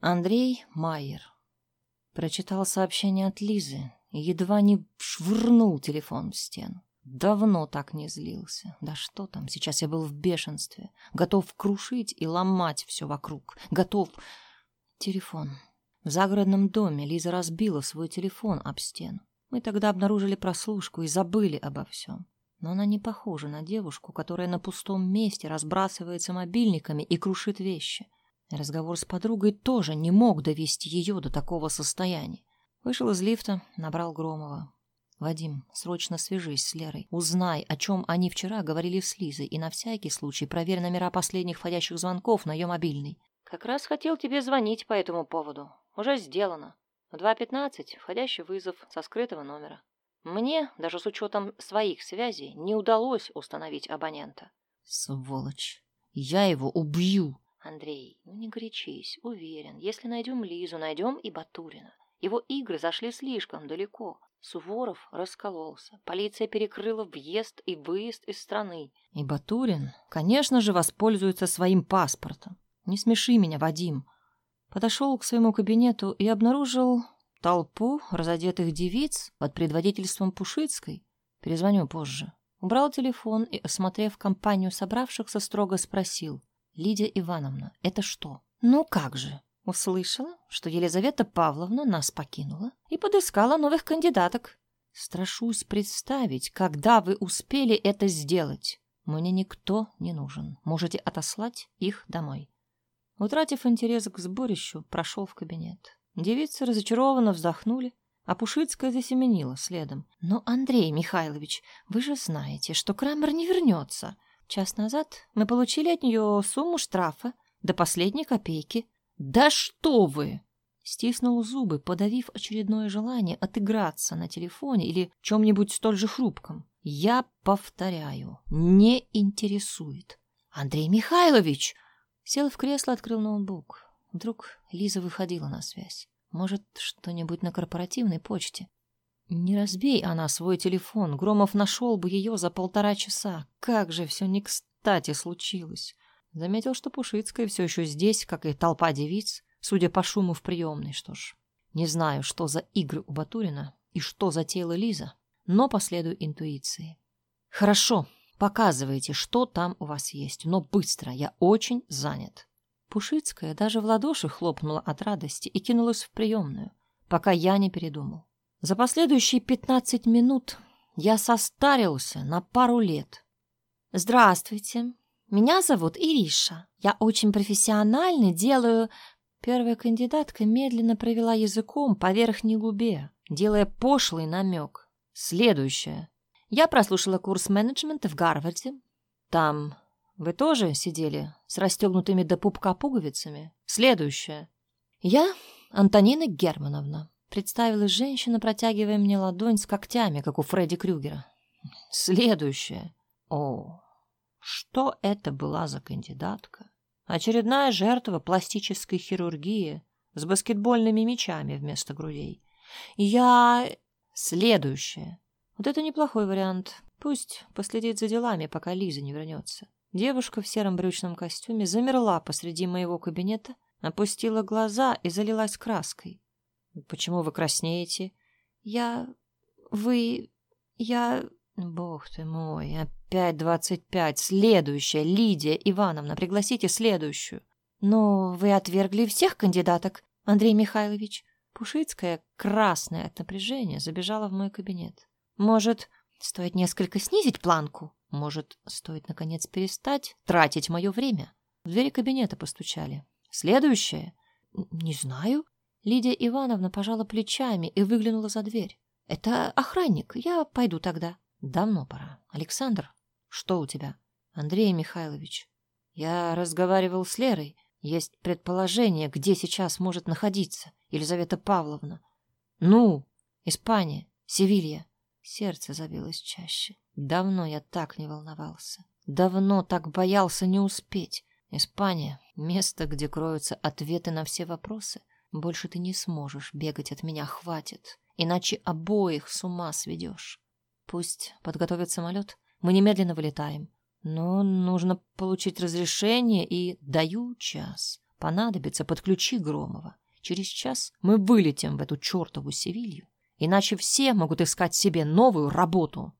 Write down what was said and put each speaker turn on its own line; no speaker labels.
Андрей Майер. Прочитал сообщение от Лизы и едва не швырнул телефон в стену. Давно так не злился. Да что там, сейчас я был в бешенстве. Готов крушить и ломать все вокруг. Готов... Телефон. В загородном доме Лиза разбила свой телефон об стену. Мы тогда обнаружили прослушку и забыли обо всем. Но она не похожа на девушку, которая на пустом месте разбрасывается мобильниками и крушит вещи. Разговор с подругой тоже не мог довести ее до такого состояния. Вышел из лифта, набрал Громова. «Вадим, срочно свяжись с Лерой. Узнай, о чем они вчера говорили с Лизой, и на всякий случай проверь номера последних входящих звонков на ее мобильный». «Как раз хотел тебе звонить по этому поводу. Уже сделано. В 2.15 входящий вызов со скрытого номера. Мне, даже с учетом своих связей, не удалось установить абонента». «Сволочь! Я его убью!» «Андрей, ну не горячись. Уверен, если найдем Лизу, найдем и Батурина. Его игры зашли слишком далеко. Суворов раскололся. Полиция перекрыла въезд и выезд из страны. И Батурин, конечно же, воспользуется своим паспортом. Не смеши меня, Вадим. Подошел к своему кабинету и обнаружил толпу разодетых девиц под предводительством Пушицкой. Перезвоню позже. Убрал телефон и, осмотрев компанию собравшихся, строго спросил. «Лидия Ивановна, это что?» «Ну как же?» Услышала, что Елизавета Павловна нас покинула и подыскала новых кандидаток. Страшусь представить, когда вы успели это сделать. Мне никто не нужен. Можете отослать их домой. Утратив интерес к сборищу, прошел в кабинет. Девицы разочарованно вздохнули, а Пушицкая засеменила следом. «Но, Андрей Михайлович, вы же знаете, что Крамер не вернется. Час назад мы получили от нее сумму штрафа до последней копейки. «Да что вы!» Стиснул зубы, подавив очередное желание отыграться на телефоне или чем-нибудь столь же хрупком. «Я повторяю, не интересует». «Андрей Михайлович!» Сел в кресло, открыл ноутбук. Вдруг Лиза выходила на связь. Может, что-нибудь на корпоративной почте. Не разбей она свой телефон, Громов нашел бы ее за полтора часа. Как же все не кстати случилось. Заметил, что Пушицкая все еще здесь, как и толпа девиц, судя по шуму в приемной. Что ж, не знаю, что за игры у Батурина и что затеяла Лиза, но последую интуиции. Хорошо, показывайте, что там у вас есть, но быстро, я очень занят. Пушицкая даже в ладоши хлопнула от радости и кинулась в приемную, пока я не передумал. За последующие пятнадцать минут я состарился на пару лет. «Здравствуйте», меня зовут Ириша. Я очень профессионально делаю...» Первая кандидатка медленно провела языком по верхней губе, делая пошлый намек. Следующая. Я прослушала курс менеджмента в Гарварде. Там вы тоже сидели с расстегнутыми до пупка пуговицами? Следующая. Я Антонина Германовна. Представилась женщина, протягивая мне ладонь с когтями, как у Фредди Крюгера. Следующая. О, что это была за кандидатка? Очередная жертва пластической хирургии с баскетбольными мячами вместо грудей. Я... Следующее. Вот это неплохой вариант. Пусть последит за делами, пока Лиза не вернется. Девушка в сером брючном костюме замерла посреди моего кабинета, опустила глаза и залилась краской. «Почему вы краснеете?» «Я... вы... я...» Бог ты мой, опять двадцать пять. Следующая, Лидия Ивановна, пригласите следующую. Но вы отвергли всех кандидаток, Андрей Михайлович. Пушицкая, красная от напряжения, забежала в мой кабинет. Может, стоит несколько снизить планку? Может, стоит, наконец, перестать тратить мое время? В двери кабинета постучали. Следующая? Не знаю. Лидия Ивановна пожала плечами и выглянула за дверь. Это охранник, я пойду тогда. Давно пора. Александр, что у тебя? Андрей Михайлович, я разговаривал с Лерой. Есть предположение, где сейчас может находиться Елизавета Павловна. Ну, Испания, Севилья. Сердце забилось чаще. Давно я так не волновался. Давно так боялся не успеть. Испания — место, где кроются ответы на все вопросы. Больше ты не сможешь бегать от меня, хватит. Иначе обоих с ума сведешь. Пусть подготовят самолет. Мы немедленно вылетаем. Но нужно получить разрешение и даю час. Понадобится, подключи Громова. Через час мы вылетим в эту чертову Севилью, иначе все могут искать себе новую работу.